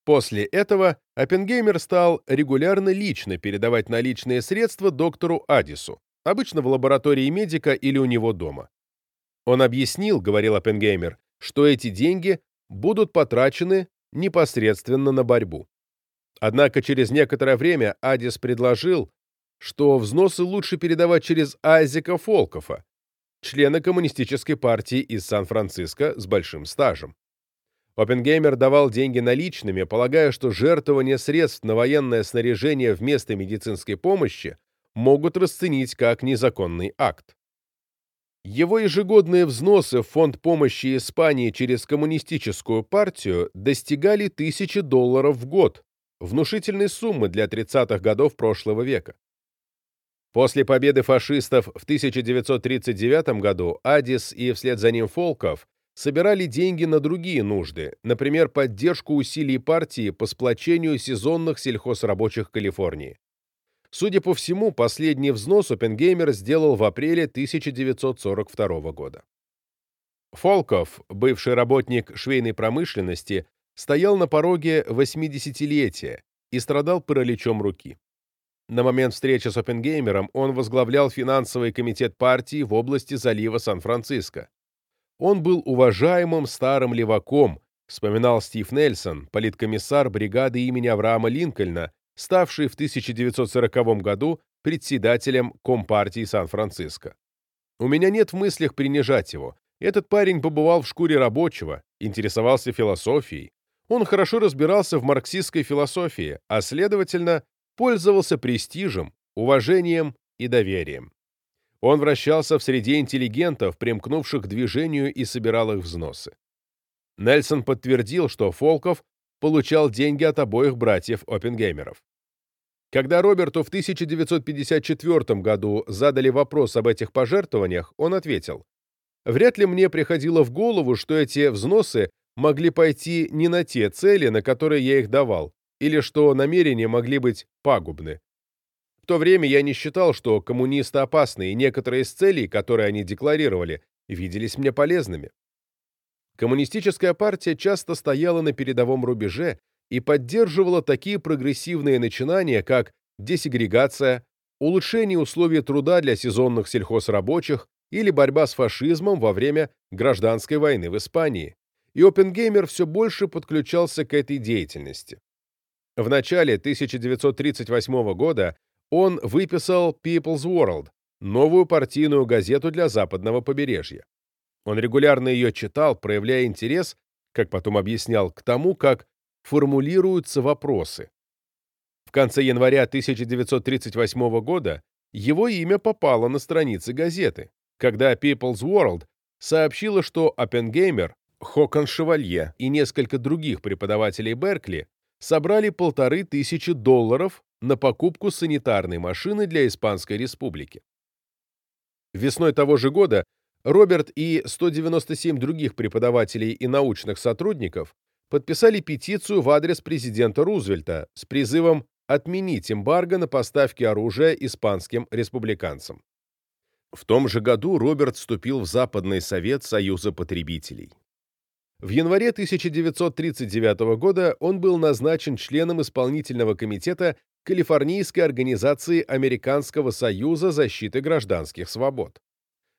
S1: После этого Оппенгеймер стал регулярно лично передавать наличные средства доктору Адису, обычно в лаборатории медика или у него дома. Он объяснил, говорил Оппенгеймер, что эти деньги будут потрачены непосредственно на борьбу. Однако через некоторое время Адис предложил, что взносы лучше передавать через Айзека Фолкофа, члена коммунистической партии из Сан-Франциско с большим стажем. Оппенгеймер давал деньги наличными, полагая, что жертвование средств на военное снаряжение вместо медицинской помощи могут расценить как незаконный акт. Его ежегодные взносы в фонд помощи Испании через коммунистическую партию достигали тысячи долларов в год, внушительной суммы для 30-х годов прошлого века. После победы фашистов в 1939 году Адис и вслед за ним Фолков собирали деньги на другие нужды, например, поддержку усилий партии по сплочению сезонных сельхозрабочих Калифорнии. Судя по всему, последний взнос Оппенгеймер сделал в апреле 1942 года. Фолков, бывший работник швейной промышленности, стоял на пороге 80-летия и страдал параличом руки. На момент встречи с Оппенгеймером он возглавлял финансовый комитет партии в области залива Сан-Франциско. Он был уважаемым старым леваком, вспоминал Стив Нельсон, политкомиссар бригады имени Авраама Линкольна, ставший в 1940 году председателем Компартии Сан-Франциско. У меня нет в мыслях принижать его. Этот парень побывал в шкуре рабочего, интересовался философией. Он хорошо разбирался в марксистской философии, а, следовательно, пользовался престижем, уважением и доверием. Он вращался в среде интеллигентов, примкнувших к движению и собирал их взносы. Нельсон подтвердил, что Фолков получал деньги от обоих братьев Оппенгеймеров. Когда Роберту в 1954 году задали вопрос об этих пожертвованиях, он ответил, «Вряд ли мне приходило в голову, что эти взносы могли пойти не на те цели, на которые я их давал, или что намерения могли быть пагубны то время я не считал, что коммунисты опасны, и некоторые из целей, которые они декларировали, виделись мне полезными. Коммунистическая партия часто стояла на передовом рубеже и поддерживала такие прогрессивные начинания, как десегрегация, улучшение условий труда для сезонных сельхозрабочих или борьба с фашизмом во время гражданской войны в Испании. И Оппенгеймер все больше подключался к этой деятельности. В начале 1938 года он выписал People's World, новую партийную газету для западного побережья. Он регулярно ее читал, проявляя интерес, как потом объяснял, к тому, как формулируются вопросы. В конце января 1938 года его имя попало на страницы газеты, когда People's World сообщила, что Оппенгеймер, Хокон Шевалье и несколько других преподавателей Беркли собрали полторы тысячи долларов на покупку санитарной машины для Испанской Республики. Весной того же года Роберт и 197 других преподавателей и научных сотрудников подписали петицию в адрес президента Рузвельта с призывом отменить эмбарго на поставки оружия испанским республиканцам. В том же году Роберт вступил в Западный совет Союза потребителей. В январе 1939 года он был назначен членом исполнительного комитета Калифорнийской организации Американского союза защиты гражданских свобод.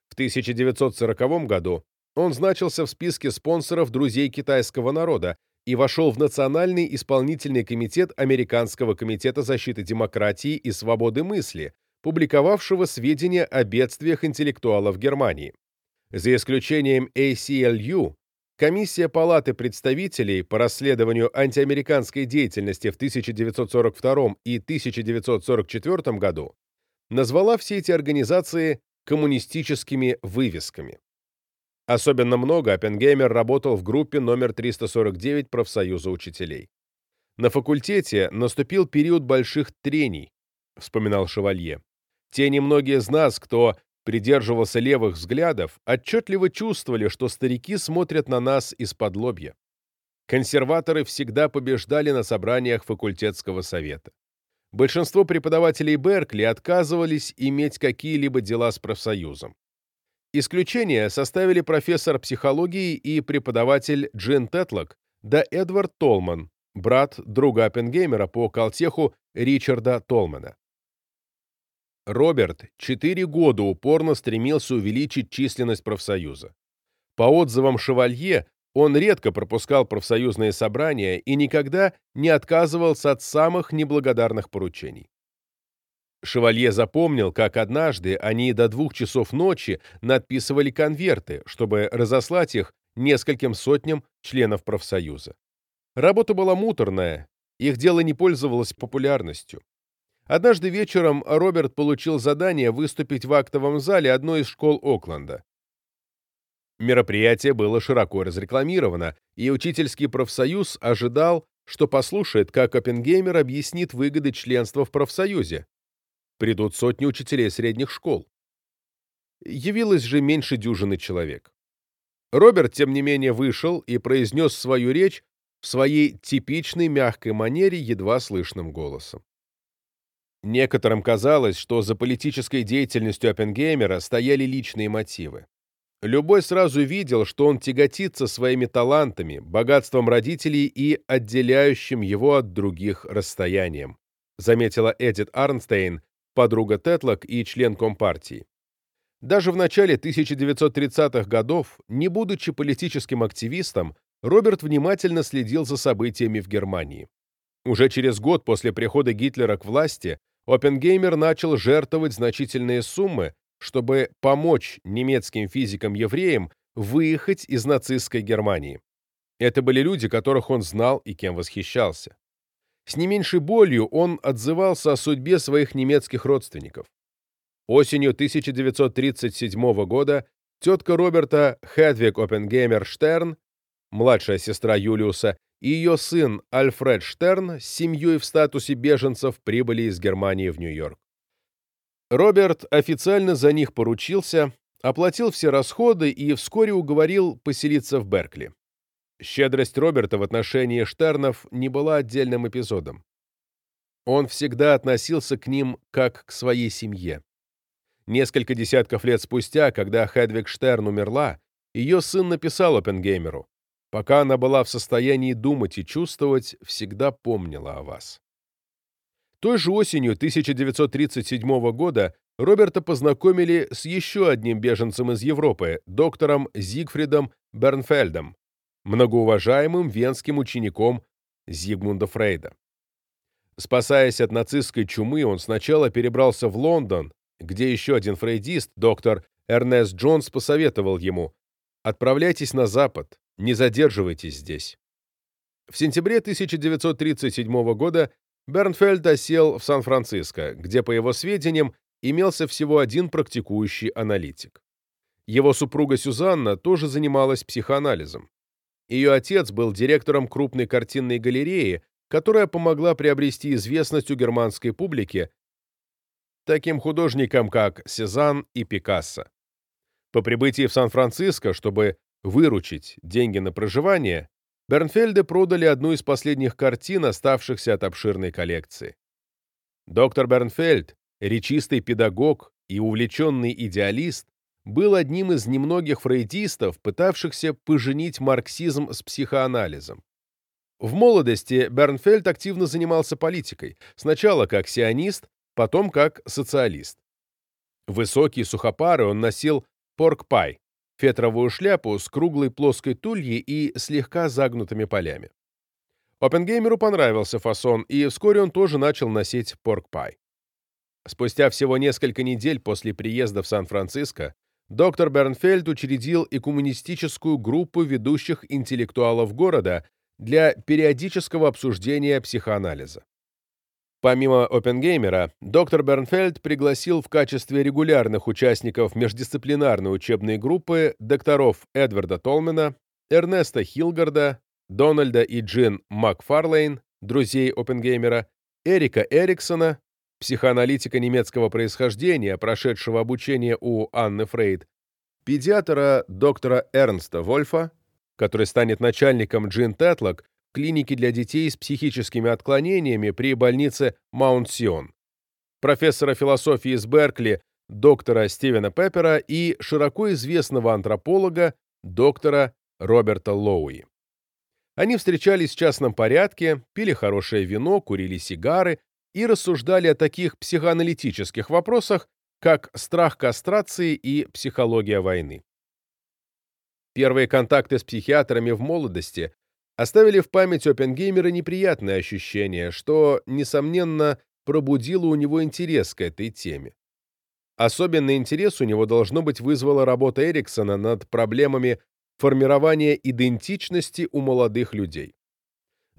S1: В 1940 году он значился в списке спонсоров «Друзей китайского народа» и вошел в Национальный исполнительный комитет Американского комитета защиты демократии и свободы мысли, публиковавшего сведения о бедствиях интеллектуалов Германии. За исключением ACLU, Комиссия Палаты представителей по расследованию антиамериканской деятельности в 1942 и 1944 году назвала все эти организации коммунистическими вывесками. Особенно много Оппенгеймер работал в группе номер 349 профсоюза учителей. На факультете наступил период больших трений, вспоминал Шевалье. Те немногие из нас, кто придерживался левых взглядов, отчетливо чувствовали, что старики смотрят на нас из-под лобья. Консерваторы всегда побеждали на собраниях факультетского совета. Большинство преподавателей Беркли отказывались иметь какие-либо дела с профсоюзом. Исключение составили профессор психологии и преподаватель Джин Тетлок да Эдвард Толман, брат друга Оппенгеймера по Калтеху Ричарда Толмана. Роберт четыре года упорно стремился увеличить численность профсоюза. По отзывам Шевалье, он редко пропускал профсоюзные собрания и никогда не отказывался от самых неблагодарных поручений. Шевалье запомнил, как однажды они до двух часов ночи надписывали конверты, чтобы разослать их нескольким сотням членов профсоюза. Работа была муторная, их дело не пользовалось популярностью. Однажды вечером Роберт получил задание выступить в актовом зале одной из школ Окленда. Мероприятие было широко разрекламировано, и учительский профсоюз ожидал, что послушает, как Оппенгеймер объяснит выгоды членства в профсоюзе. Придут сотни учителей средних школ. Явилось же меньше дюжины человек. Роберт, тем не менее, вышел и произнес свою речь в своей типичной мягкой манере едва слышным голосом. Некоторым казалось, что за политической деятельностью Оппенгеймера стояли личные мотивы. Любой сразу видел, что он тяготится своими талантами, богатством родителей и отделяющим его от других расстоянием, заметила Эдит Арнстейн, подруга Тетлок и член Компартии. Даже в начале 1930-х годов, не будучи политическим активистом, Роберт внимательно следил за событиями в Германии. Уже через год после прихода Гитлера к власти Оппенгеймер начал жертвовать значительные суммы, чтобы помочь немецким физикам-евреям выехать из нацистской Германии. Это были люди, которых он знал и кем восхищался. С не меньшей болью он отзывался о судьбе своих немецких родственников. Осенью 1937 года тетка Роберта Хедвиг Оппенгеймер Штерн, младшая сестра Юлиуса, и ее сын Альфред Штерн с семьей в статусе беженцев прибыли из Германии в Нью-Йорк. Роберт официально за них поручился, оплатил все расходы и вскоре уговорил поселиться в Беркли. Щедрость Роберта в отношении Штернов не была отдельным эпизодом. Он всегда относился к ним как к своей семье. Несколько десятков лет спустя, когда Хедвиг Штерн умерла, ее сын написал Оппенгеймеру Пока она была в состоянии думать и чувствовать, всегда помнила о вас. Той же осенью 1937 года Роберта познакомили с еще одним беженцем из Европы, доктором Зигфридом Бернфельдом, многоуважаемым венским учеником Зигмунда Фрейда. Спасаясь от нацистской чумы, он сначала перебрался в Лондон, где еще один фрейдист, доктор Эрнест Джонс, посоветовал ему «Отправляйтесь на Запад, не задерживайтесь здесь». В сентябре 1937 года Бернфельд осел в Сан-Франциско, где, по его сведениям, имелся всего один практикующий аналитик. Его супруга Сюзанна тоже занималась психоанализом. Ее отец был директором крупной картинной галереи, которая помогла приобрести известность у германской публики таким художникам, как Сезанн и Пикассо. По прибытии в Сан-Франциско, чтобы выручить деньги на проживание, Бернфельды продали одну из последних картин, оставшихся от обширной коллекции. Доктор Бернфельд, речистый педагог и увлеченный идеалист, был одним из немногих фрейдистов, пытавшихся поженить марксизм с психоанализом. В молодости Бернфельд активно занимался политикой, сначала как сионист, потом как социалист. Высокий, сухопарый, он носил порк-пай, фетровую шляпу с круглой плоской тульей и слегка загнутыми полями. Оппенгеймеру понравился фасон, и вскоре он тоже начал носить порк-пай. Спустя всего несколько недель после приезда в Сан-Франциско доктор Бернфельд учредил и коммунистическую группу ведущих интеллектуалов города для периодического обсуждения психоанализа. Помимо Оппенгеймера, доктор Бернфельд пригласил в качестве регулярных участников междисциплинарной учебной группы докторов Эдварда Толмена, Эрнеста Хилгарда, Дональда и Джин Макфарлейн, друзей Оппенгеймера, Эрика Эриксона, психоаналитика немецкого происхождения, прошедшего обучение у Анны Фрейд, педиатра доктора Эрнста Вольфа, который станет начальником Джин Тетлок клиники для детей с психическими отклонениями при больнице Маунт-Сион, профессора философии из Беркли доктора Стивена Пеппера и широко известного антрополога доктора Роберта Лоуи. Они встречались в частном порядке, пили хорошее вино, курили сигары и рассуждали о таких психоаналитических вопросах, как страх кастрации и психология войны. Первые контакты с психиатрами в молодости оставили в память Оппенгеймера неприятное ощущение, что, несомненно, пробудило у него интерес к этой теме. Особенный интерес у него, должно быть, вызвала работа Эриксона над проблемами формирования идентичности у молодых людей.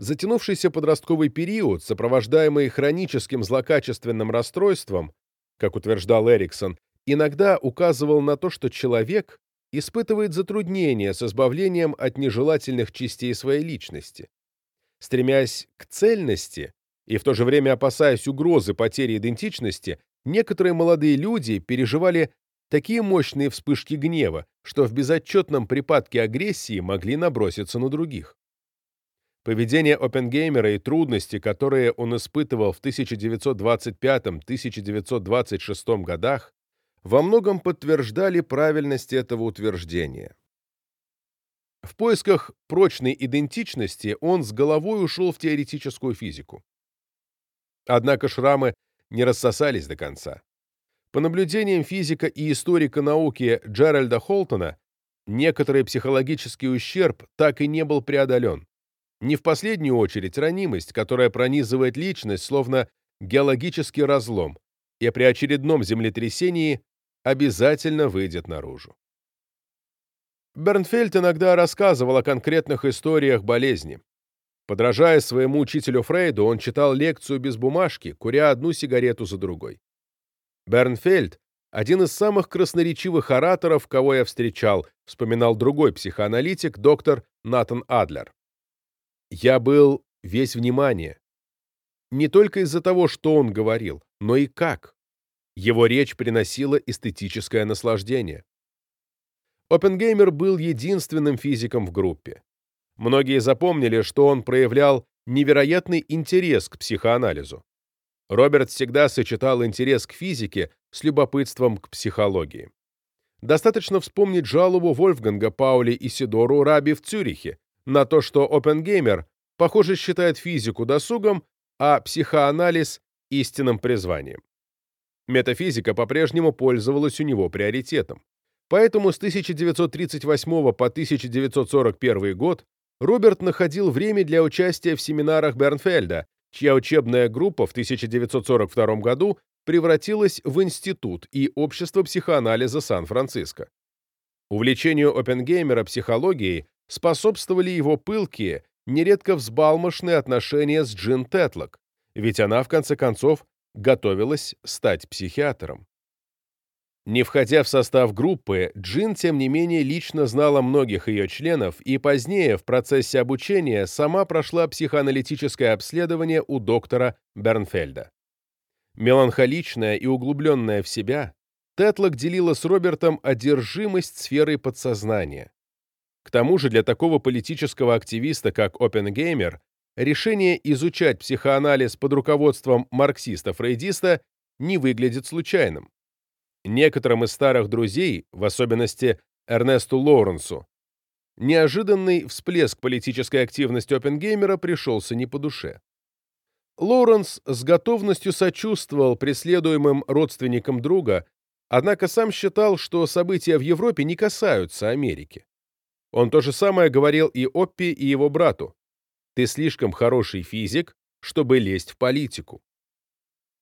S1: Затянувшийся подростковый период, сопровождаемый хроническим злокачественным расстройством, как утверждал Эриксон, иногда указывал на то, что человек испытывает затруднения с избавлением от нежелательных частей своей личности. Стремясь к цельности и в то же время опасаясь угрозы потери идентичности, некоторые молодые люди переживали такие мощные вспышки гнева, что в безотчетном припадке агрессии могли наброситься на других. Поведение Оппенгеймера и трудности, которые он испытывал в 1925-1926 годах, во многом подтверждали правильность этого утверждения. В поисках прочной идентичности он с головой ушел в теоретическую физику. Однако шрамы не рассосались до конца. По наблюдениям физика и историка науки Джеральда Холтона, некоторый психологический ущерб так и не был преодолен. Не в последнюю очередь ранимость, которая пронизывает личность, словно геологический разлом, и при очередном землетрясении обязательно выйдет наружу. Бернфельд иногда рассказывал о конкретных историях болезни. Подражая своему учителю Фрейду, он читал лекцию без бумажки, куря одну сигарету за другой. Бернфельд — один из самых красноречивых ораторов, кого я встречал, вспоминал другой психоаналитик, доктор Натан Адлер. Я был весь внимание. Не только из-за того, что он говорил, но и как. Его речь приносила эстетическое наслаждение. Оппенгеймер был единственным физиком в группе. Многие запомнили, что он проявлял невероятный интерес к психоанализу. Роберт всегда сочетал интерес к физике с любопытством к психологии. Достаточно вспомнить жалобу Вольфганга Паули и Сидору Раби в Цюрихе на то, что Оппенгеймер, похоже, считает физику досугом, а психоанализ – истинным призванием. Метафизика по-прежнему пользовалась у него приоритетом. Поэтому с 1938 по 1941 год Роберт находил время для участия в семинарах Бернфельда, чья учебная группа в 1942 году превратилась в институт и общество психоанализа Сан-Франциско. Увлечению Оппенгеймера психологией способствовали его пылкие, нередко взбалмошные отношения с Джин Тетлок, ведь она, в конце концов, готовилась стать психиатром. Не входя в состав группы, Джин, тем не менее, лично знала многих ее членов и позднее, в процессе обучения, сама прошла психоаналитическое обследование у доктора Бернфельда. Меланхоличная и углубленная в себя, Тетлок делила с Робертом одержимость сферой подсознания. К тому же для такого политического активиста, как Оппенгеймер, решение изучать психоанализ под руководством марксиста-фрейдиста не выглядит случайным. Некоторым из старых друзей, в особенности Эрнесту Лоуренсу, неожиданный всплеск политической активности Оппенгеймера пришелся не по душе. Лоуренс с готовностью сочувствовал преследуемым родственникам друга, однако сам считал, что события в Европе не касаются Америки. Он то же самое говорил и Оппи, и его брату. «Ты слишком хороший физик, чтобы лезть в политику».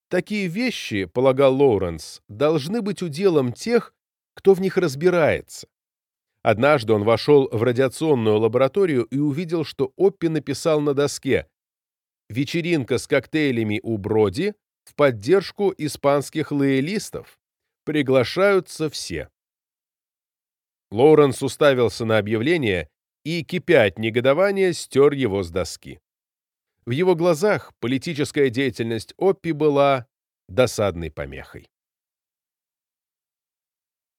S1: Такие вещи, полагал Лоуренс, должны быть уделом тех, кто в них разбирается. Однажды он вошел в радиационную лабораторию и увидел, что Оппи написал на доске «Вечеринка с коктейлями у Броди в поддержку испанских лоялистов. Приглашаются все». Лоуренс уставился на объявление и, кипя от негодования, стер его с доски. В его глазах политическая деятельность Оппи была досадной помехой.